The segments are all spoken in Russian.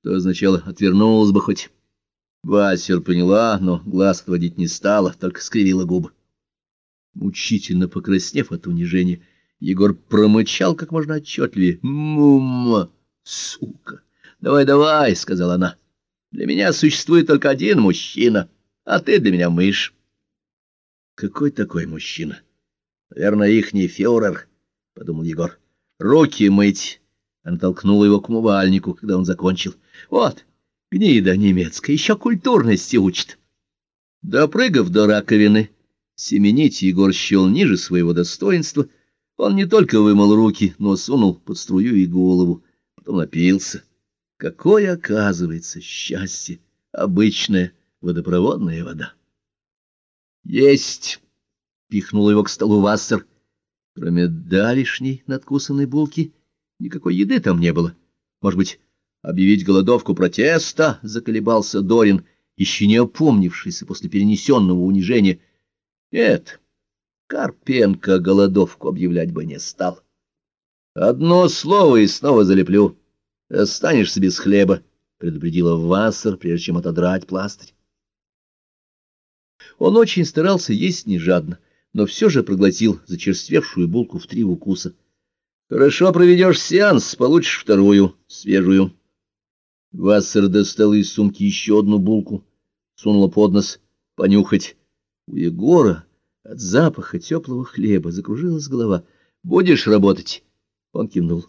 что означало «отвернулась бы хоть». Васер поняла, но глаз отводить не стала, только скривила губы. Мучительно покраснев от унижения, Егор промычал как можно отчетливее. «Мума, сука! Давай-давай!» — сказала она. «Для меня существует только один мужчина, а ты для меня мышь». «Какой такой мужчина?» «Наверное, ихний фюрер», — подумал Егор. «Руки мыть!» Она толкнула его к умывальнику, когда он закончил. «Вот, гнида немецкая, еще культурности учит». Допрыгав до раковины, семенить Егор счел ниже своего достоинства — он не только вымыл руки, но сунул под струю и голову, потом напился. Какое, оказывается, счастье! Обычная водопроводная вода. «Есть!» — пихнул его к столу Вассер. Кроме давишней надкусанной булки, никакой еды там не было. Может быть, объявить голодовку протеста? — заколебался Дорин, еще не опомнившийся после перенесенного унижения. Нет, Карпенко голодовку объявлять бы не стал. Одно слово и снова залеплю. Останешься без хлеба, предупредила Вассер, прежде чем отодрать пластырь. Он очень старался есть не жадно, но все же проглотил зачерствевшую булку в три укуса. Хорошо проведешь сеанс, получишь вторую, свежую. Вассер достал из сумки еще одну булку, сунула под нос понюхать. У Егора от запаха теплого хлеба закружилась голова. «Будешь работать?» Он кивнул.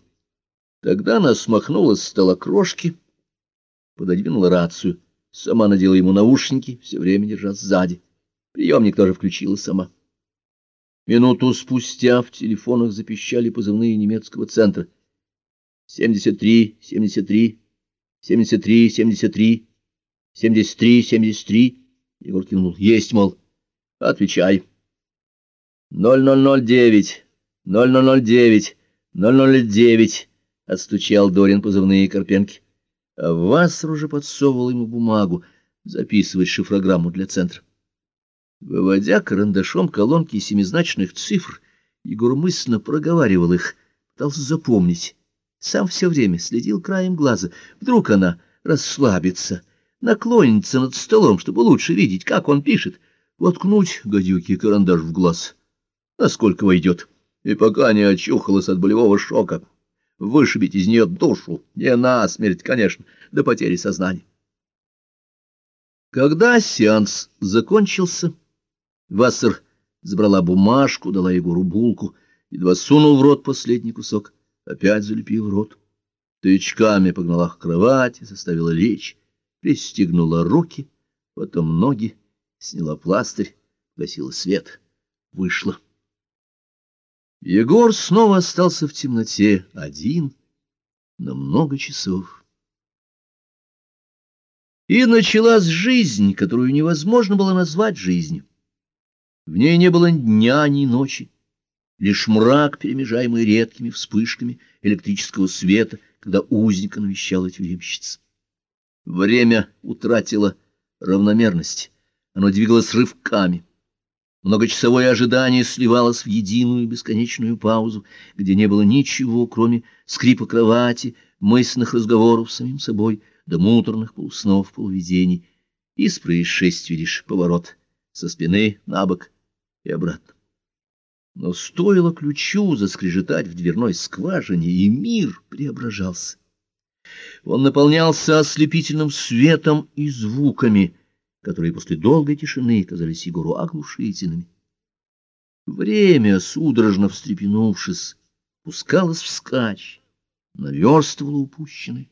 Тогда она смахнула с стола крошки, пододвинула рацию. Сама надела ему наушники, все время держа сзади. Приемник тоже включила сама. Минуту спустя в телефонах запищали позывные немецкого центра. «Семьдесят три, семьдесят три, семьдесят три, семьдесят три, семьдесят три, семьдесят три». Егор кивнул. «Есть, мол. Отвечай». 0009, 0009, 009, отстучал Дорин позывные Карпенки. А Вассер уже подсовывал ему бумагу, записывать шифрограмму для центра. Выводя карандашом колонки семизначных цифр, Егор мысленно проговаривал их, пытался запомнить. Сам все время следил краем глаза. Вдруг она расслабится, наклонится над столом, чтобы лучше видеть, как он пишет. Воткнуть гадюки карандаш в глаз — насколько войдет, и пока не очухалась от болевого шока, вышибить из нее душу, не насмерть, конечно, до потери сознания. Когда сеанс закончился, Вассер забрала бумажку, дала Егору булку, едва сунул в рот последний кусок, опять залепил рот. Тычками погнала к кровати, заставила лечь, пристегнула руки, потом ноги, сняла пластырь, гасила свет, вышла. Егор снова остался в темноте, один, на много часов. И началась жизнь, которую невозможно было назвать жизнью. В ней не было дня ни ночи, лишь мрак, перемежаемый редкими вспышками электрического света, когда узника навещала тюремщица. Время утратило равномерность, оно двигалось рывками — Многочасовое ожидание сливалось в единую бесконечную паузу, где не было ничего, кроме скрипа кровати, мысленных разговоров с самим собой, до муторных полуснов, полувидений, и с происшествий лишь поворот со спины на бок и обратно. Но стоило ключу заскрежетать в дверной скважине, и мир преображался. Он наполнялся ослепительным светом и звуками — которые после долгой тишины казались Егору оглушительными. Время, судорожно встрепенувшись, пускалось вскачь, наверстывало упущенное.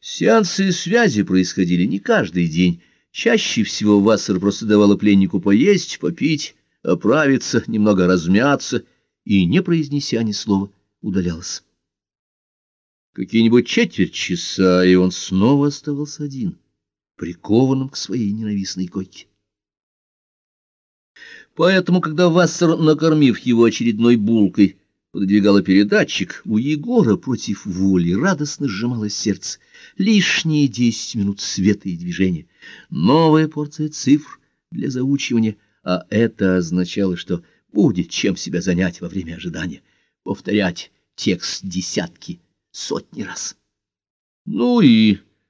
Сеансы связи происходили не каждый день. Чаще всего Вассер просто давала пленнику поесть, попить, оправиться, немного размяться и, не произнеся ни слова, удалялась. Какие-нибудь четверть часа, и он снова оставался один — прикованным к своей ненавистной койке. Поэтому, когда Вассер, накормив его очередной булкой, пододвигала передатчик, у Егора против воли радостно сжималось сердце. Лишние десять минут света и движения, новая порция цифр для заучивания, а это означало, что будет чем себя занять во время ожидания, повторять текст десятки, сотни раз. Ну и